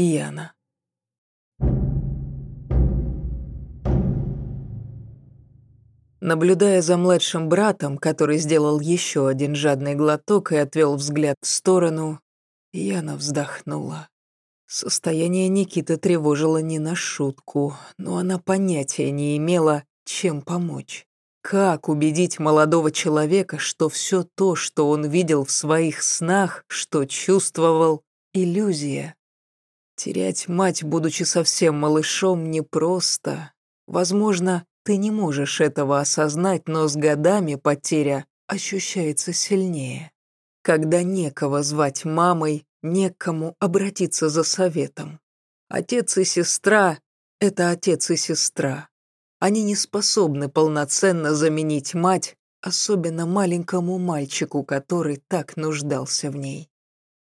Яна. Наблюдая за младшим братом, который сделал еще один жадный глоток и отвел взгляд в сторону, Яна вздохнула. Состояние Никиты тревожило не на шутку, но она понятия не имела, чем помочь. Как убедить молодого человека, что все то, что он видел в своих снах, что чувствовал, — иллюзия? Терять мать, будучи совсем малышом, непросто. Возможно, ты не можешь этого осознать, но с годами потеря ощущается сильнее. Когда некого звать мамой, некому обратиться за советом. Отец и сестра — это отец и сестра. Они не способны полноценно заменить мать, особенно маленькому мальчику, который так нуждался в ней.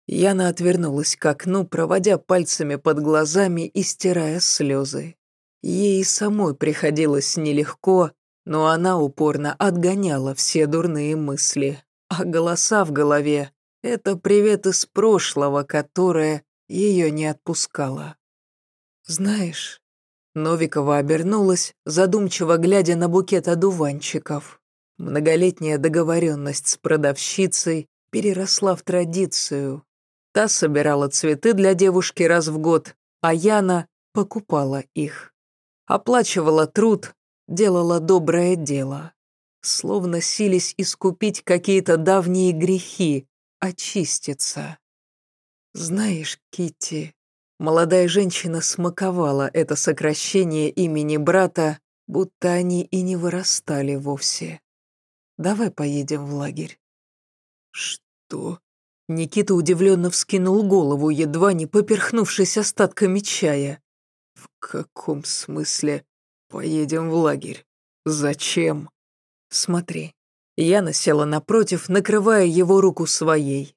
Яна отвернулась к окну, проводя пальцами под глазами и стирая слезы. Ей самой приходилось нелегко, но она упорно отгоняла все дурные мысли. А голоса в голове — это привет из прошлого, которое ее не отпускало. «Знаешь...» Новикова обернулась, задумчиво глядя на букет одуванчиков. Многолетняя договоренность с продавщицей переросла в традицию. Та собирала цветы для девушки раз в год, а Яна покупала их оплачивала труд, делала доброе дело. Словно сились искупить какие-то давние грехи, очиститься. Знаешь, Китти, молодая женщина смаковала это сокращение имени брата, будто они и не вырастали вовсе. Давай поедем в лагерь. Что? Никита удивленно вскинул голову, едва не поперхнувшись остатками чая. «В каком смысле поедем в лагерь? Зачем?» «Смотри». Яна села напротив, накрывая его руку своей.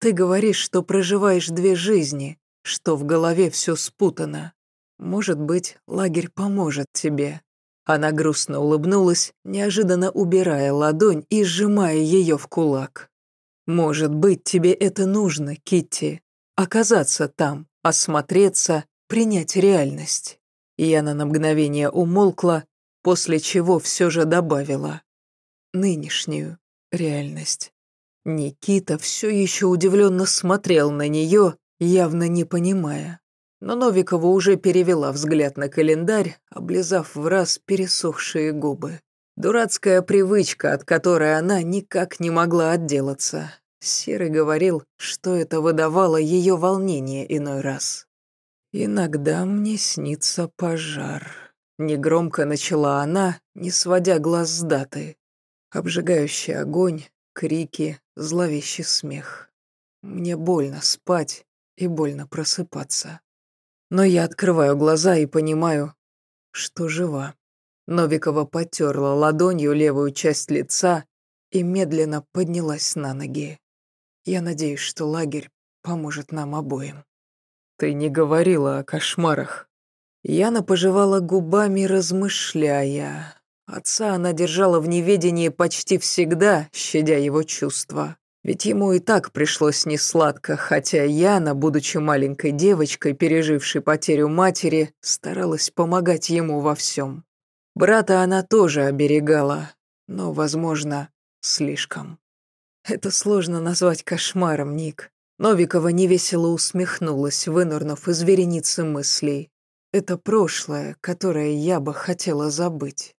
«Ты говоришь, что проживаешь две жизни, что в голове все спутано. Может быть, лагерь поможет тебе». Она грустно улыбнулась, неожиданно убирая ладонь и сжимая ее в кулак. «Может быть, тебе это нужно, Китти, оказаться там, осмотреться принять реальность. Яна на мгновение умолкла, после чего все же добавила. Нынешнюю реальность. Никита все еще удивленно смотрел на нее, явно не понимая. Но Новикова уже перевела взгляд на календарь, облизав в раз пересохшие губы. Дурацкая привычка, от которой она никак не могла отделаться. Серый говорил, что это выдавало ее волнение иной раз. «Иногда мне снится пожар», — негромко начала она, не сводя глаз с даты. Обжигающий огонь, крики, зловещий смех. Мне больно спать и больно просыпаться. Но я открываю глаза и понимаю, что жива. Новикова потерла ладонью левую часть лица и медленно поднялась на ноги. Я надеюсь, что лагерь поможет нам обоим. «Ты не говорила о кошмарах». Яна пожевала губами, размышляя. Отца она держала в неведении почти всегда, щадя его чувства. Ведь ему и так пришлось несладко, хотя Яна, будучи маленькой девочкой, пережившей потерю матери, старалась помогать ему во всем. Брата она тоже оберегала, но, возможно, слишком. Это сложно назвать кошмаром, Ник. Новикова невесело усмехнулась, вынырнув из вереницы мыслей. Это прошлое, которое я бы хотела забыть.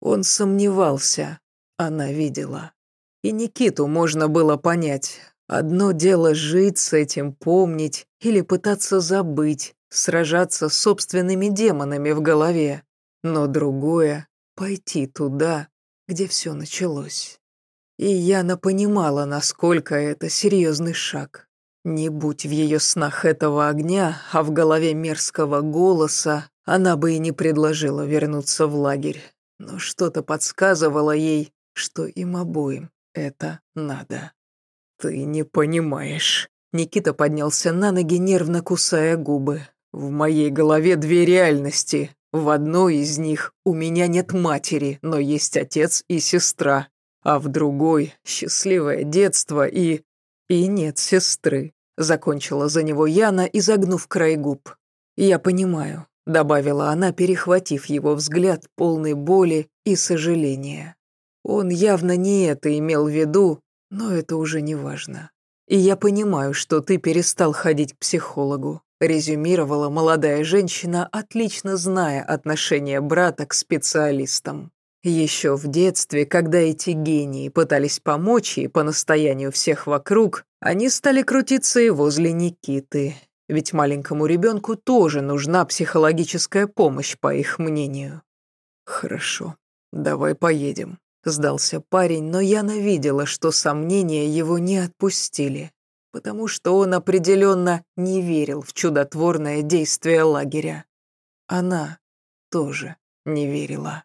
Он сомневался, она видела. И Никиту можно было понять. Одно дело жить с этим, помнить или пытаться забыть, сражаться с собственными демонами в голове. Но другое — пойти туда, где все началось. И Яна понимала, насколько это серьезный шаг. Не будь в ее снах этого огня, а в голове мерзкого голоса, она бы и не предложила вернуться в лагерь. Но что-то подсказывало ей, что им обоим это надо. «Ты не понимаешь». Никита поднялся на ноги, нервно кусая губы. «В моей голове две реальности. В одной из них у меня нет матери, но есть отец и сестра. А в другой — счастливое детство и... и нет сестры. Закончила за него Яна, изогнув край губ. «Я понимаю», — добавила она, перехватив его взгляд, полный боли и сожаления. Он явно не это имел в виду, но это уже не важно. И я понимаю, что ты перестал ходить к психологу, резюмировала молодая женщина, отлично зная отношение брата к специалистам. Еще в детстве, когда эти гении пытались помочь ей по настоянию всех вокруг, они стали крутиться и возле Никиты. Ведь маленькому ребенку тоже нужна психологическая помощь, по их мнению. «Хорошо, давай поедем», — сдался парень, но Яна видела, что сомнения его не отпустили, потому что он определенно не верил в чудотворное действие лагеря. Она тоже не верила.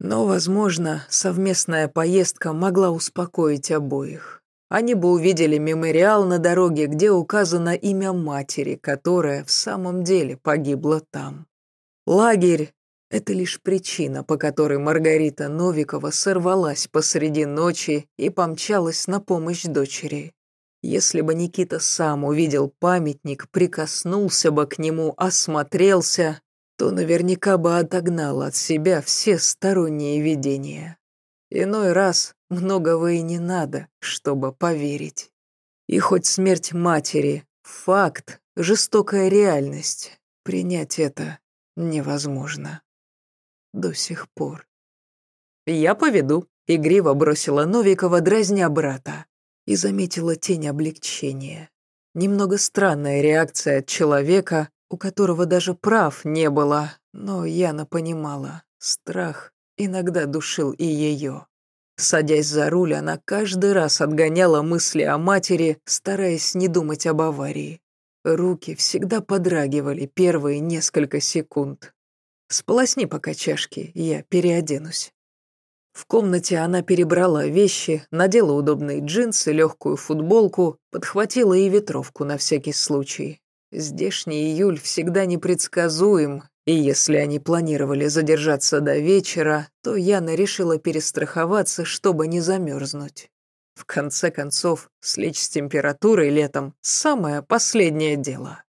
Но, возможно, совместная поездка могла успокоить обоих. Они бы увидели мемориал на дороге, где указано имя матери, которая в самом деле погибла там. Лагерь — это лишь причина, по которой Маргарита Новикова сорвалась посреди ночи и помчалась на помощь дочери. Если бы Никита сам увидел памятник, прикоснулся бы к нему, осмотрелся, то наверняка бы отогнал от себя все сторонние видения. Иной раз многого и не надо, чтобы поверить. И хоть смерть матери — факт, жестокая реальность, принять это невозможно. До сих пор. «Я поведу», — игриво бросила Новикова, дразня брата, и заметила тень облегчения. Немного странная реакция от человека, у которого даже прав не было, но Яна понимала, страх иногда душил и ее. Садясь за руль, она каждый раз отгоняла мысли о матери, стараясь не думать об аварии. Руки всегда подрагивали первые несколько секунд. «Сполосни пока чашки, я переоденусь». В комнате она перебрала вещи, надела удобные джинсы, легкую футболку, подхватила и ветровку на всякий случай. Здешний июль всегда непредсказуем, и если они планировали задержаться до вечера, то Яна решила перестраховаться, чтобы не замерзнуть. В конце концов, слечь с температурой летом – самое последнее дело.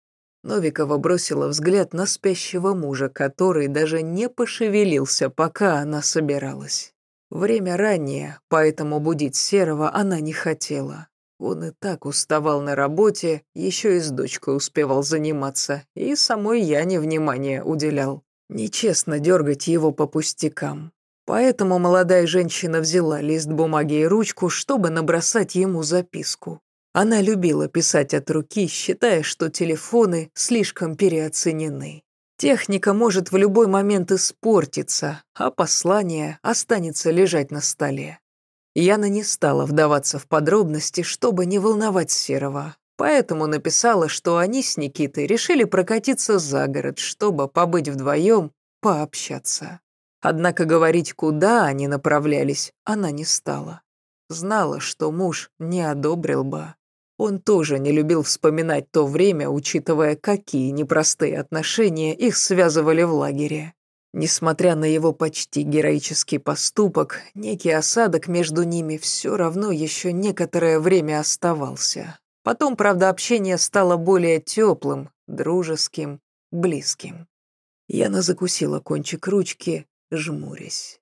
Новикова бросила взгляд на спящего мужа, который даже не пошевелился, пока она собиралась. Время раннее, поэтому будить Серого она не хотела. Он и так уставал на работе, еще и с дочкой успевал заниматься, и самой я не внимания уделял. Нечестно дергать его по пустякам. Поэтому молодая женщина взяла лист бумаги и ручку, чтобы набросать ему записку. Она любила писать от руки, считая, что телефоны слишком переоценены. Техника может в любой момент испортиться, а послание останется лежать на столе. Яна не стала вдаваться в подробности, чтобы не волновать Серого, поэтому написала, что они с Никитой решили прокатиться за город, чтобы побыть вдвоем, пообщаться. Однако говорить, куда они направлялись, она не стала. Знала, что муж не одобрил бы. Он тоже не любил вспоминать то время, учитывая, какие непростые отношения их связывали в лагере. Несмотря на его почти героический поступок, некий осадок между ними все равно еще некоторое время оставался. Потом, правда, общение стало более теплым, дружеским, близким. Яна закусила кончик ручки, жмурясь.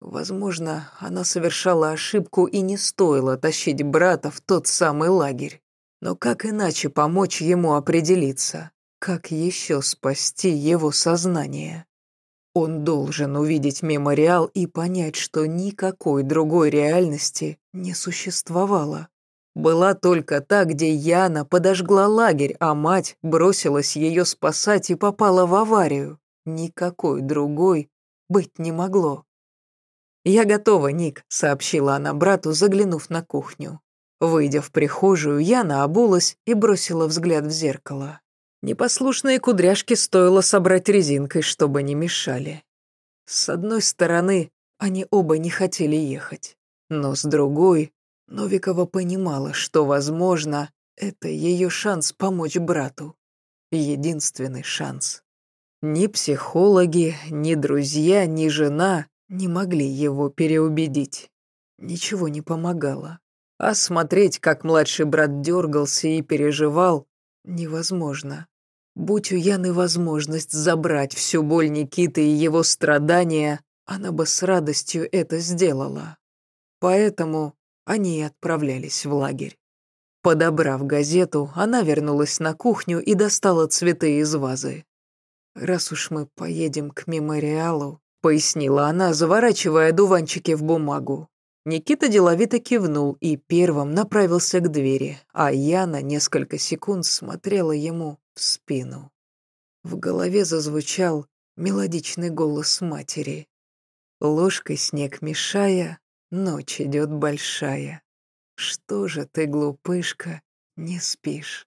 Возможно, она совершала ошибку и не стоило тащить брата в тот самый лагерь. Но как иначе помочь ему определиться? Как еще спасти его сознание? Он должен увидеть мемориал и понять, что никакой другой реальности не существовало. Была только та, где Яна подожгла лагерь, а мать бросилась ее спасать и попала в аварию. Никакой другой быть не могло. «Я готова, Ник», — сообщила она брату, заглянув на кухню. Выйдя в прихожую, Яна обулась и бросила взгляд в зеркало. Непослушные кудряшки стоило собрать резинкой, чтобы не мешали. С одной стороны, они оба не хотели ехать, но с другой, Новикова понимала, что, возможно, это ее шанс помочь брату. Единственный шанс. Ни психологи, ни друзья, ни жена не могли его переубедить. Ничего не помогало. А смотреть, как младший брат дергался и переживал, невозможно. Будь у Яны возможность забрать всю боль Никиты и его страдания, она бы с радостью это сделала. Поэтому они и отправлялись в лагерь. Подобрав газету, она вернулась на кухню и достала цветы из вазы. «Раз уж мы поедем к мемориалу», — пояснила она, заворачивая дуванчики в бумагу. Никита деловито кивнул и первым направился к двери, а Яна несколько секунд смотрела ему в спину. В голове зазвучал мелодичный голос матери. Ложкой снег мешая, ночь идет большая. Что же ты, глупышка, не спишь?